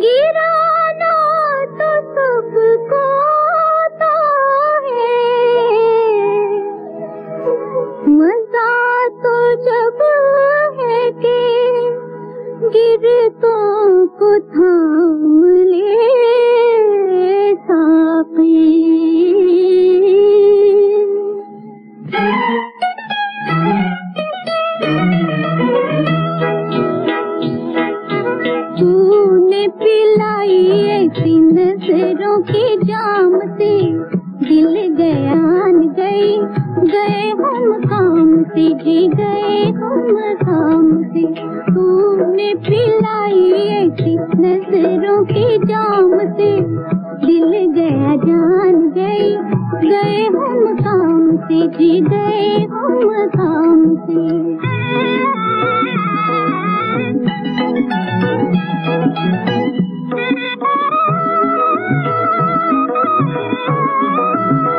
गिराना तो सबको तो है मज़ा तो जब है के गिरतों को Thank you. तूने पिलाई ऐसी नज़रों की जाम से। दिल गया गए गए हम काम से, जी गए हम काम से। तूने पिलाई ऐसी नज़रों की जाम से। दिल गया जान गए गए हम काम से, जी गए हम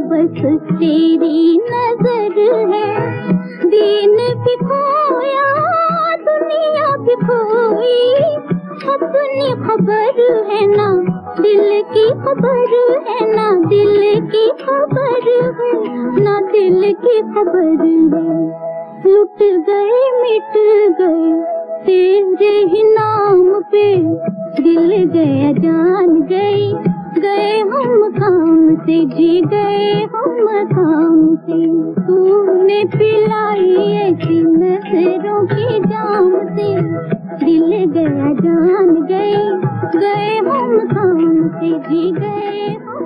बस तेरी नज़र है। दिन भी खोया दुनिया भी खोई अपनी खबर है ना, दिल की खबर है ना, दिल की खबर है ना, दिल की खबर है। लुट गए, मिट गए, तेरे ही नाम पे। दिल गया, जान गई। गए हम काम से, जी गए हम काम से। तूने पिलाई ऐसी नज़रों के जाम से। दिल गया जान गए गए हम काम से, जी गए हम